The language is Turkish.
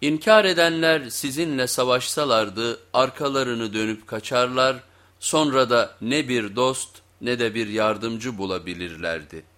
İnkar edenler sizinle savaşsalardı arkalarını dönüp kaçarlar, sonra da ne bir dost ne de bir yardımcı bulabilirlerdi.